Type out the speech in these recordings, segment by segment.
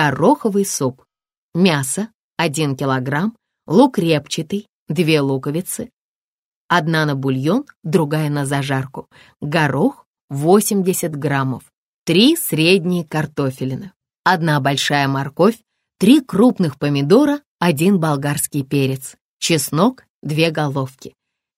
гороховый суп, мясо 1 килограмм, лук репчатый, 2 луковицы, одна на бульон, другая на зажарку, горох 80 граммов, 3 средние картофелины, одна большая морковь, 3 крупных помидора, 1 болгарский перец, чеснок, 2 головки.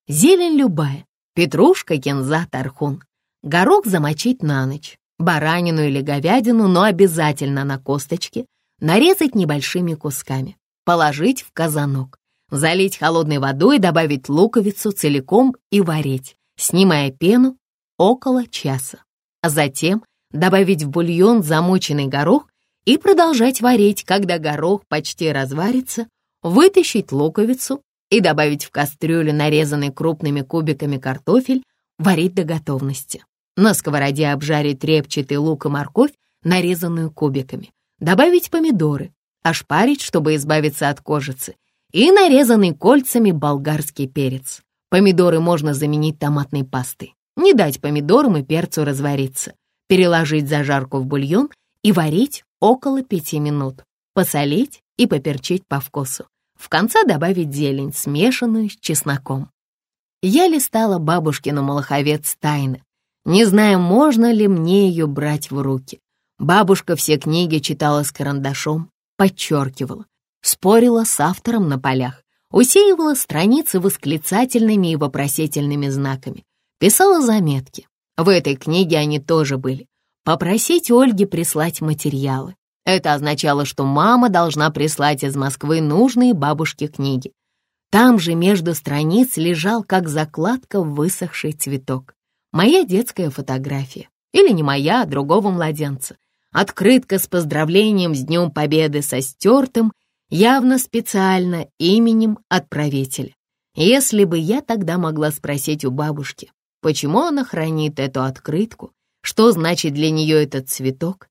Зелень любая, петрушка, кинза, тархун. Горох замочить на ночь, баранину или говядину, но обязательно на косточке, нарезать небольшими кусками, положить в казанок, залить холодной водой, добавить луковицу целиком и варить, снимая пену около часа. А затем добавить в бульон замоченный горох и продолжать варить, когда горох почти разварится, вытащить луковицу и добавить в кастрюлю нарезанный крупными кубиками картофель, варить до готовности. На сковороде обжарить репчатый лук и морковь, нарезанную кубиками. Добавить помидоры, ошпарить, чтобы избавиться от кожицы, и нарезанный кольцами болгарский перец. Помидоры можно заменить томатной пастой. Не дать помидорам и перцу развариться. Переложить зажарку в бульон и варить около пяти минут. Посолить и поперчить по вкусу. В конце добавить зелень, смешанную с чесноком. Я листала бабушкину молоховец тайны, не зная, можно ли мне ее брать в руки. Бабушка все книги читала с карандашом, подчеркивала, спорила с автором на полях, усеивала страницы восклицательными и вопросительными знаками, писала заметки. В этой книге они тоже были. Попросить Ольги прислать материалы. Это означало, что мама должна прислать из Москвы нужные бабушке книги. Там же между страниц лежал, как закладка, высохший цветок. Моя детская фотография. Или не моя, а другого младенца. Открытка с поздравлением с Днем Победы со стертым, явно специально именем отправителя. Если бы я тогда могла спросить у бабушки, почему она хранит эту открытку, что значит для нее этот цветок,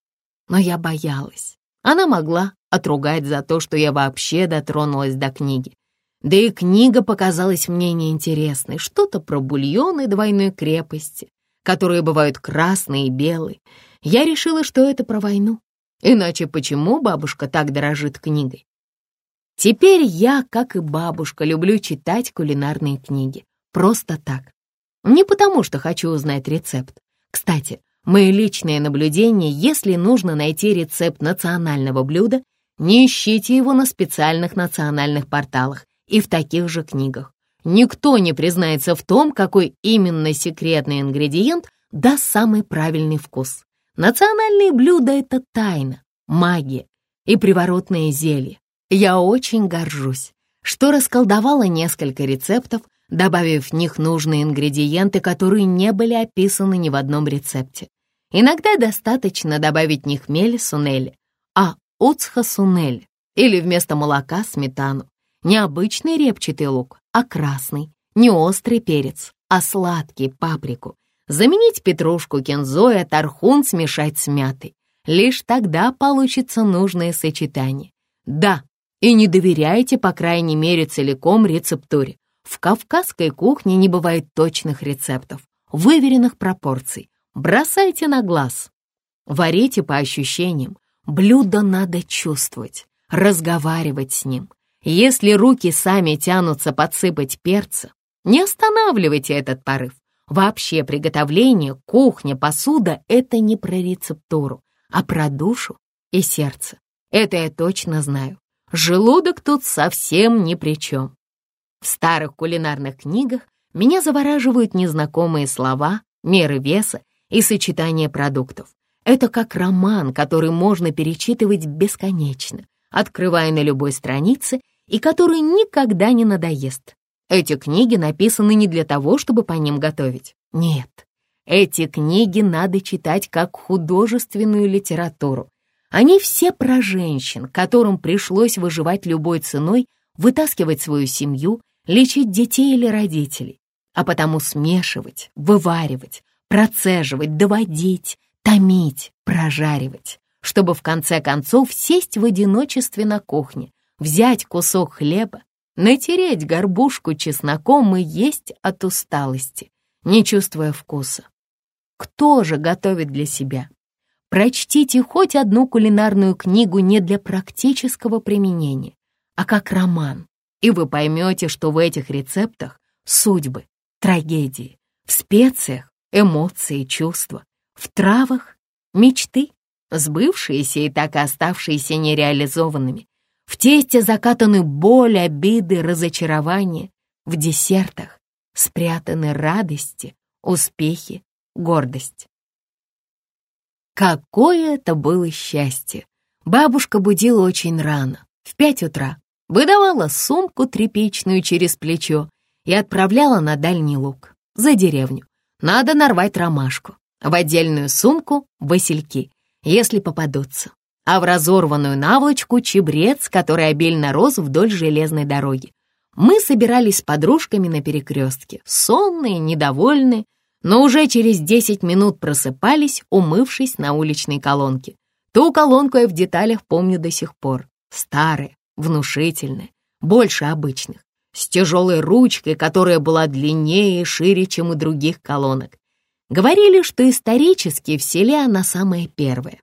но я боялась. Она могла отругать за то, что я вообще дотронулась до книги. Да и книга показалась мне неинтересной. Что-то про бульоны двойной крепости, которые бывают красные и белые. Я решила, что это про войну. Иначе почему бабушка так дорожит книгой? Теперь я, как и бабушка, люблю читать кулинарные книги. Просто так. Не потому, что хочу узнать рецепт. Кстати, мои личные наблюдения, если нужно найти рецепт национального блюда, не ищите его на специальных национальных порталах и в таких же книгах. Никто не признается в том, какой именно секретный ингредиент даст самый правильный вкус. Национальные блюда — это тайна, магия и приворотное зелье. Я очень горжусь, что расколдовала несколько рецептов, добавив в них нужные ингредиенты, которые не были описаны ни в одном рецепте. Иногда достаточно добавить не хмель сунели, а уцха сунель или вместо молока сметану. Не обычный репчатый лук, а красный. Не острый перец, а сладкий паприку. Заменить петрушку кинзой, а тархун смешать с мятой. Лишь тогда получится нужное сочетание. Да, и не доверяйте, по крайней мере, целиком рецептуре. В кавказской кухне не бывает точных рецептов, выверенных пропорций. Бросайте на глаз. Варите по ощущениям. Блюдо надо чувствовать, разговаривать с ним. Если руки сами тянутся подсыпать перца, не останавливайте этот порыв. Вообще приготовление, кухня, посуда — это не про рецептуру, а про душу и сердце. Это я точно знаю. Желудок тут совсем ни при чем. В старых кулинарных книгах меня завораживают незнакомые слова, меры веса и сочетания продуктов. Это как роман, который можно перечитывать бесконечно, открывая на любой странице и который никогда не надоест. Эти книги написаны не для того, чтобы по ним готовить. Нет, эти книги надо читать как художественную литературу. Они все про женщин, которым пришлось выживать любой ценой, вытаскивать свою семью, лечить детей или родителей, а потому смешивать, вываривать, процеживать, доводить, томить, прожаривать, чтобы в конце концов сесть в одиночестве на кухне, взять кусок хлеба, натереть горбушку чесноком и есть от усталости, не чувствуя вкуса. Кто же готовит для себя? Прочтите хоть одну кулинарную книгу не для практического применения, а как роман, и вы поймете, что в этих рецептах судьбы, трагедии, в специях эмоции, чувства, в травах мечты, сбывшиеся и так и оставшиеся нереализованными, в тесте закатаны боль, обиды, разочарования, в десертах спрятаны радости, успехи, гордость. Какое это было счастье! Бабушка будила очень рано, в пять утра, выдавала сумку тряпичную через плечо и отправляла на дальний луг, за деревню. Надо нарвать ромашку, в отдельную сумку — васильки, если попадутся, а в разорванную наволочку — чебрец, который обильно рос вдоль железной дороги. Мы собирались с подружками на перекрестке, сонные, недовольные, но уже через 10 минут просыпались, умывшись на уличной колонке. Ту колонку я в деталях помню до сих пор. Старая, внушительная, больше обычных, с тяжелой ручкой, которая была длиннее и шире, чем у других колонок. Говорили, что исторически в селе она самая первая.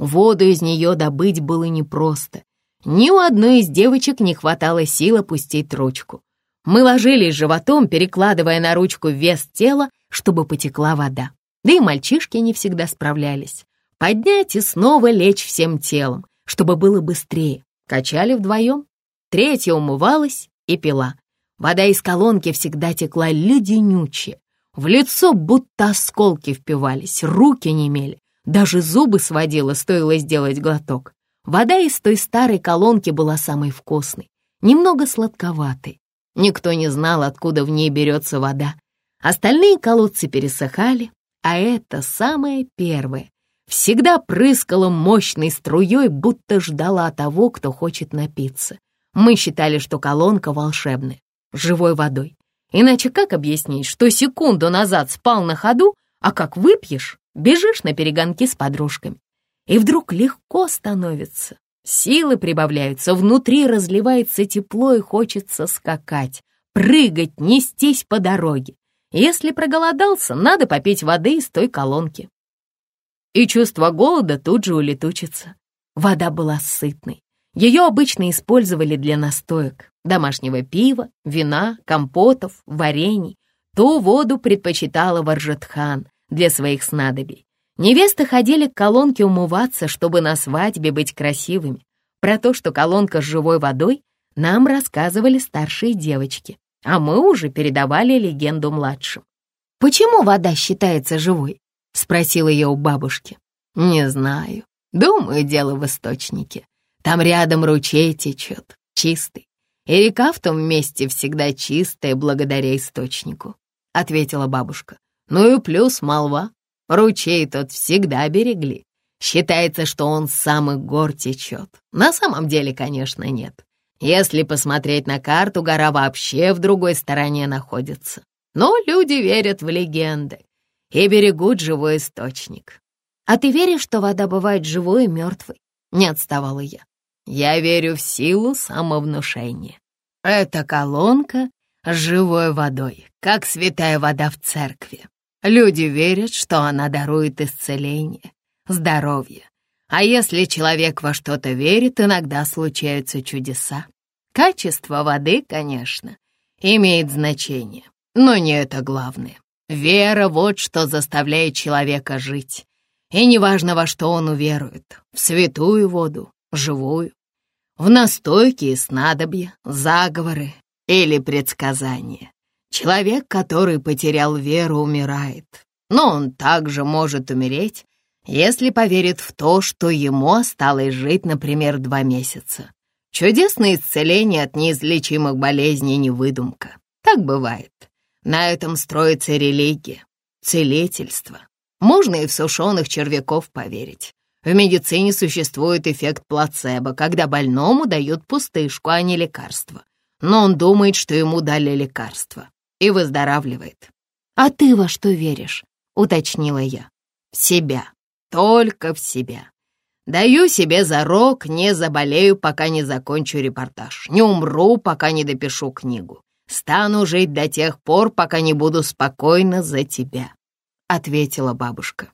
Воду из нее добыть было непросто. Ни у одной из девочек не хватало сил опустить ручку. Мы ложились животом, перекладывая на ручку вес тела, чтобы потекла вода. Да и мальчишки не всегда справлялись. Поднять и снова лечь всем телом, чтобы было быстрее. Качали вдвоем. Третья умывалась и пила. Вода из колонки всегда текла леденючая. В лицо будто осколки впивались, руки немели. Даже зубы сводило, стоило сделать глоток. Вода из той старой колонки была самой вкусной, немного сладковатой. Никто не знал, откуда в ней берется вода. Остальные колодцы пересыхали, а это самое первое. Всегда прыскала мощной струей, будто ждала того, кто хочет напиться. Мы считали, что колонка волшебная, живой водой. Иначе как объяснить, что секунду назад спал на ходу, а как выпьешь, бежишь на перегонки с подружками. И вдруг легко становится, силы прибавляются, внутри разливается тепло и хочется скакать, прыгать, нестись по дороге. Если проголодался, надо попить воды из той колонки. И чувство голода тут же улетучится. Вода была сытной. Ее обычно использовали для настоек, домашнего пива, вина, компотов, варений. Ту воду предпочитала Варжетхан для своих снадобий. Невесты ходили к колонке умываться, чтобы на свадьбе быть красивыми. Про то, что колонка с живой водой, нам рассказывали старшие девочки а мы уже передавали легенду младшим. «Почему вода считается живой?» — спросила я у бабушки. «Не знаю. Думаю, дело в источнике. Там рядом ручей течет, чистый. И река в том месте всегда чистая благодаря источнику», — ответила бабушка. «Ну и плюс молва. Ручей тот всегда берегли. Считается, что он с самых гор течет. На самом деле, конечно, нет. Если посмотреть на карту, гора вообще в другой стороне находится. Но люди верят в легенды и берегут живой источник. А ты веришь, что вода бывает живой и мертвой? Не отставала я. Я верю в силу самовнушения. Это колонка с живой водой, как святая вода в церкви. Люди верят, что она дарует исцеление, здоровье, а если человек во что-то верит, иногда случаются чудеса. Качество воды, конечно, имеет значение, но не это главное. Вера — вот что заставляет человека жить. И неважно, во что он уверует — в святую воду, живую, в настойки и снадобья, заговоры или предсказания. Человек, который потерял веру, умирает, но он также может умереть, если поверит в то, что ему осталось жить, например, два месяца. Чудесное исцеление от неизлечимых болезней не выдумка. Так бывает. На этом строится религия, целительство. Можно и в сушеных червяков поверить. В медицине существует эффект плацебо, когда больному дают пустышку, а не лекарство. Но он думает, что ему дали лекарство, и выздоравливает. «А ты во что веришь?» — уточнила я. «В себя только в себя. Даю себе зарок, не заболею, пока не закончу репортаж, не умру, пока не допишу книгу. Стану жить до тех пор, пока не буду спокойна за тебя», — ответила бабушка.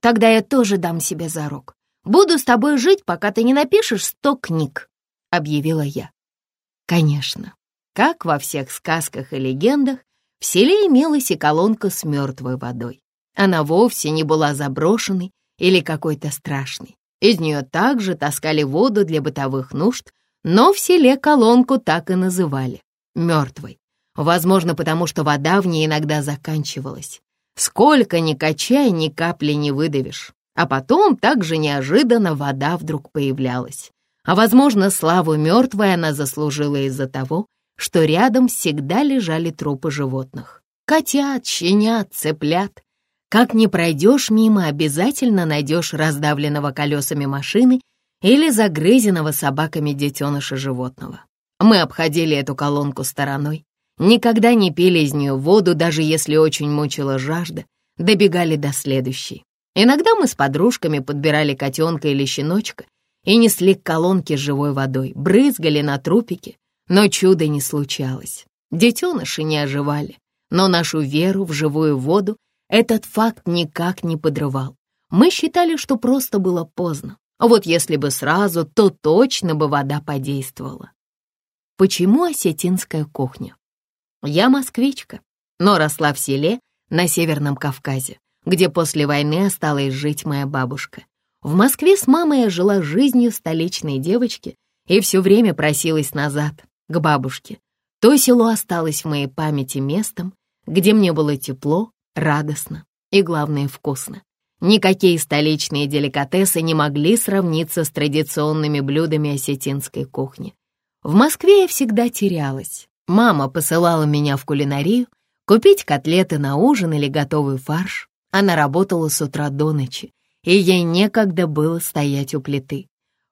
Тогда я тоже дам себе зарок. Буду с тобой жить, пока ты не напишешь сто книг», — объявила я. Конечно, как во всех сказках и легендах, в селе имелась и колонка с мертвой водой. Она вовсе не была заброшенной или какой-то страшной. Из нее также таскали воду для бытовых нужд, но в селе колонку так и называли — мертвой. Возможно, потому что вода в ней иногда заканчивалась. Сколько ни качай, ни капли не выдавишь. А потом так же неожиданно вода вдруг появлялась. А, возможно, славу мертвой она заслужила из-за того, что рядом всегда лежали трупы животных. Котят, щенят, цыплят. Как не пройдешь мимо, обязательно найдешь раздавленного колесами машины или загрызенного собаками детеныша животного. Мы обходили эту колонку стороной, никогда не пили из нее воду, даже если очень мучила жажда, добегали до следующей. Иногда мы с подружками подбирали котенка или щеночка и несли к колонке с живой водой, брызгали на трупики, но чуда не случалось. Детеныши не оживали, но нашу веру в живую воду этот факт никак не подрывал. Мы считали, что просто было поздно. Вот если бы сразу, то точно бы вода подействовала. Почему осетинская кухня? Я москвичка, но росла в селе на Северном Кавказе, где после войны осталась жить моя бабушка. В Москве с мамой я жила жизнью столичной девочки и все время просилась назад, к бабушке. То село осталось в моей памяти местом, где мне было тепло, радостно и, главное, вкусно. Никакие столичные деликатесы не могли сравниться с традиционными блюдами осетинской кухни. В Москве я всегда терялась. Мама посылала меня в кулинарию купить котлеты на ужин или готовый фарш. Она работала с утра до ночи, и ей некогда было стоять у плиты.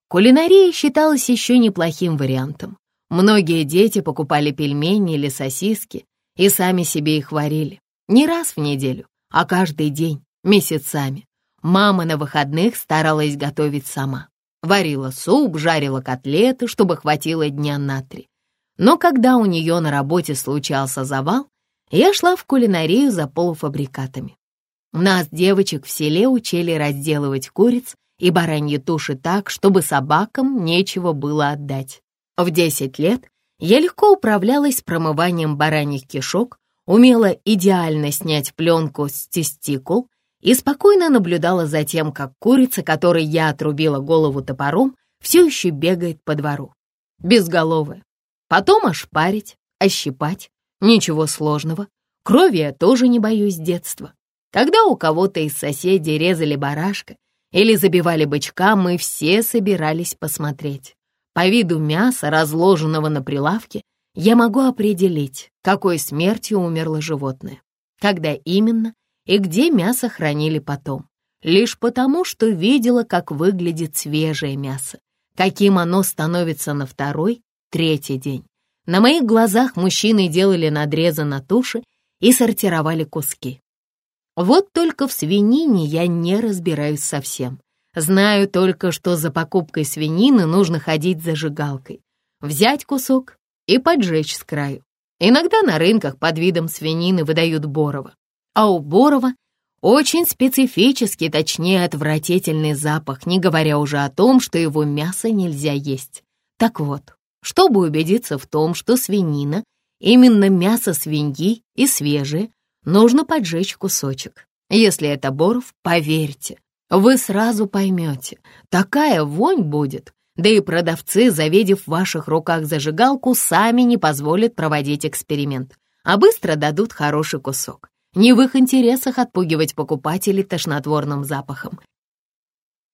Кулинария считалась еще неплохим вариантом. Многие дети покупали пельмени или сосиски и сами себе их варили. Не раз в неделю, а каждый день, месяцами. Мама на выходных старалась готовить сама. Варила суп, жарила котлеты, чтобы хватило дня на три. Но когда у нее на работе случался завал, я шла в кулинарию за полуфабрикатами. Нас, девочек, в селе учили разделывать куриц и бараньи туши так, чтобы собакам нечего было отдать. В 10 лет я легко управлялась промыванием бараньих кишок, умела идеально снять пленку с тестикул и спокойно наблюдала за тем, как курица, которой я отрубила голову топором, все еще бегает по двору. Безголовая. Потом ошпарить, ощипать. Ничего сложного. Крови я тоже не боюсь с детства. Когда у кого-то из соседей резали барашка или забивали бычка, мы все собирались посмотреть. По виду мяса, разложенного на прилавке, я могу определить, какой смертью умерло животное, когда именно и где мясо хранили потом. Лишь потому, что видела, как выглядит свежее мясо, каким оно становится на второй, третий день. На моих глазах мужчины делали надрезы на туши и сортировали куски. Вот только в свинине я не разбираюсь совсем. Знаю только, что за покупкой свинины нужно ходить зажигалкой, взять кусок и поджечь с краю. Иногда на рынках под видом свинины выдают Борова, а у Борова очень специфический, точнее отвратительный запах, не говоря уже о том, что его мясо нельзя есть. Так вот, чтобы убедиться в том, что свинина, именно мясо свиньи и свежее, нужно поджечь кусочек. Если это Боров, поверьте, вы сразу поймете, такая вонь будет, да и продавцы, завидев в ваших руках зажигалку, сами не позволят проводить эксперимент, а быстро дадут хороший кусок. Не в их интересах отпугивать покупателей тошнотворным запахом.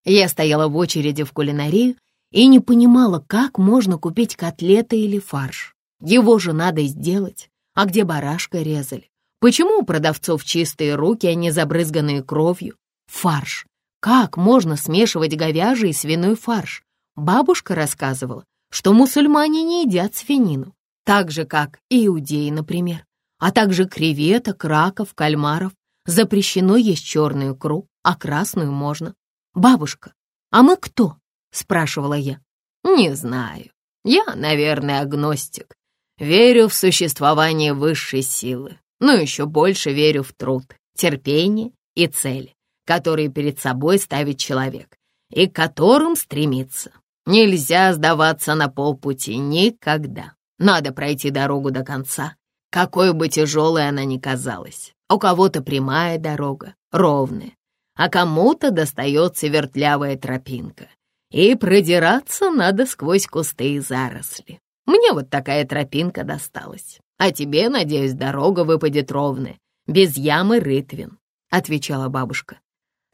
Я стояла в очереди в кулинарию и не понимала, как можно купить котлеты или фарш. Его же надо сделать. А где барашка резали? Почему у продавцов чистые руки, а не забрызганные кровью? Фарш. Как можно смешивать говяжий и свиной фарш? Бабушка рассказывала, что мусульмане не едят свинину, так же, как и иудеи, например, а также креветок, раков, кальмаров. Запрещено есть черную икру, а красную можно. Бабушка, а мы кто? спрашивала я. Не знаю. Я, наверное, агностик. Верю в существование высшей силы, но еще больше верю в труд, терпение и цели. Которые перед собой ставит человек и к которым стремится. Нельзя сдаваться на полпути никогда. Надо пройти дорогу до конца, какой бы тяжелой она ни казалась. У кого-то прямая дорога, ровная, а кому-то достается вертлявая тропинка. И продираться надо сквозь кусты и заросли. Мне вот такая тропинка досталась. А тебе, надеюсь, дорога выпадет ровная, без ямы рытвин», — отвечала бабушка.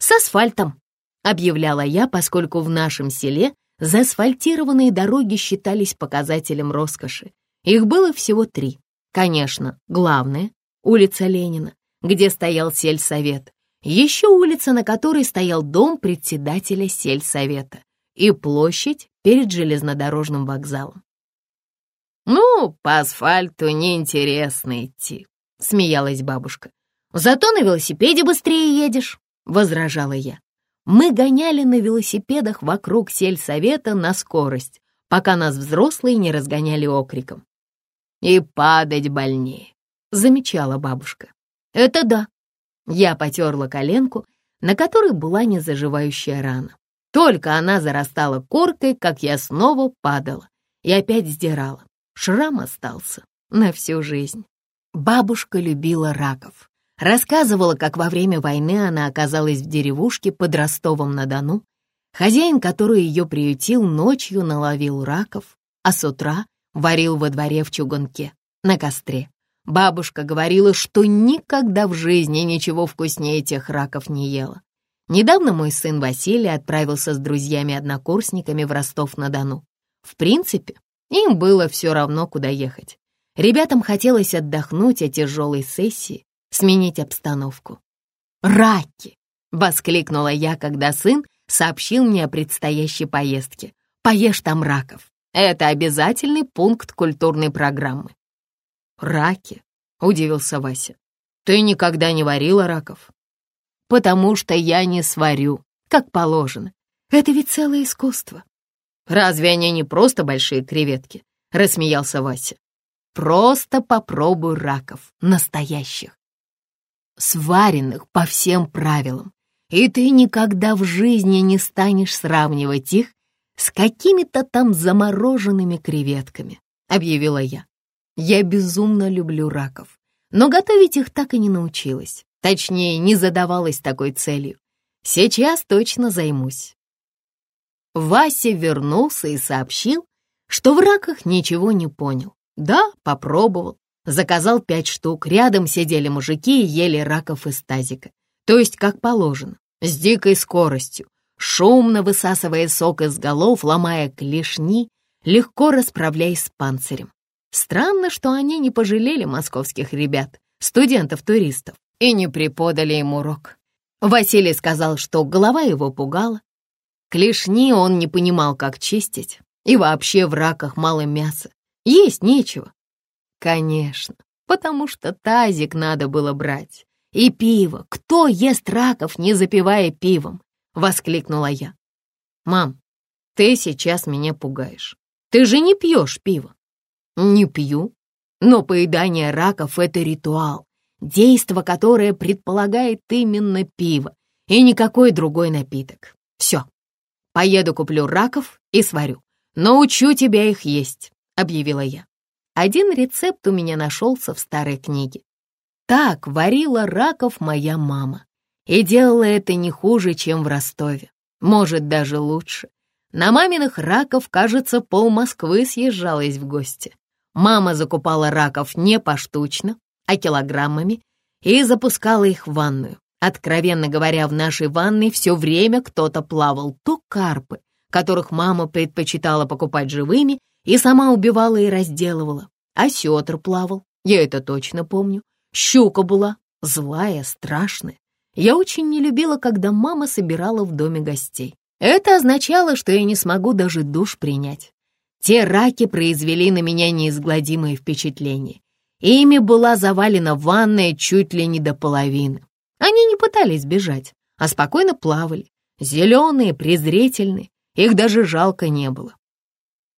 «С асфальтом», — объявляла я, поскольку в нашем селе заасфальтированные дороги считались показателем роскоши. Их было всего три. Конечно, главная — улица Ленина, где стоял сельсовет, еще улица, на которой стоял дом председателя сельсовета, и площадь перед железнодорожным вокзалом. «Ну, по асфальту неинтересно идти», — смеялась бабушка. «Зато на велосипеде быстрее едешь», — возражала я. Мы гоняли на велосипедах вокруг сельсовета на скорость, пока нас взрослые не разгоняли окриком. «И падать больнее», — замечала бабушка. «Это да». Я потерла коленку, на которой была незаживающая рана. Только она зарастала коркой, как я снова падала и опять сдирала. Шрам остался на всю жизнь. Бабушка любила раков. Рассказывала, как во время войны она оказалась в деревушке под Ростовом-на-Дону. Хозяин, который ее приютил, ночью наловил раков, а с утра варил во дворе в чугунке, на костре. Бабушка говорила, что никогда в жизни ничего вкуснее тех раков не ела. Недавно мой сын Василий отправился с друзьями-однокурсниками в Ростов-на-Дону. В принципе, им было все равно, куда ехать. Ребятам хотелось отдохнуть от тяжелой сессии, сменить обстановку. «Раки!» — воскликнула я, когда сын сообщил мне о предстоящей поездке. «Поешь там раков. Это обязательный пункт культурной программы». «Раки?» — удивился Вася. «Ты никогда не варила раков?» «Потому что я не сварю, как положено. Это ведь целое искусство. Разве они не просто большие креветки?» — рассмеялся Вася. «Просто попробуй раков, настоящих, сваренных по всем правилам, и ты никогда в жизни не станешь сравнивать их с какими-то там замороженными креветками», — объявила я. «Я безумно люблю раков, но готовить их так и не научилась, точнее, не задавалась такой целью. Сейчас точно займусь. Вася вернулся и сообщил, что в раках ничего не понял. Да, попробовал. Заказал пять штук. Рядом сидели мужики и ели раков из тазика. То есть как положено, с дикой скоростью, шумно высасывая сок из голов, ломая клешни, легко расправляясь с панцирем. Странно, что они не пожалели московских ребят, студентов-туристов, и не преподали им урок. Василий сказал, что голова его пугала, Клешни он не понимал, как чистить, и вообще в раках мало мяса. Есть нечего. Конечно, потому что тазик надо было брать. И пиво. Кто ест раков, не запивая пивом? Воскликнула я. Мам, ты сейчас меня пугаешь. Ты же не пьешь пиво. Не пью. Но поедание раков — это ритуал, действо, которое предполагает именно пиво и никакой другой напиток. Все, Поеду куплю раков и сварю. Научу тебя их есть», — объявила я. Один рецепт у меня нашелся в старой книге. Так варила раков моя мама. И делала это не хуже, чем в Ростове. Может, даже лучше. На маминых раков, кажется, пол Москвы съезжалась в гости. Мама закупала раков не поштучно, а килограммами и запускала их в ванную. Откровенно говоря, в нашей ванной все время кто-то плавал. То карпы, которых мама предпочитала покупать живыми, и сама убивала и разделывала. А сетр плавал, я это точно помню. Щука была, злая, страшная. Я очень не любила, когда мама собирала в доме гостей. Это означало, что я не смогу даже душ принять. Те раки произвели на меня неизгладимое впечатление. Ими была завалена ванная чуть ли не до половины. Они не пытались бежать, а спокойно плавали. Зеленые, презрительные, их даже жалко не было.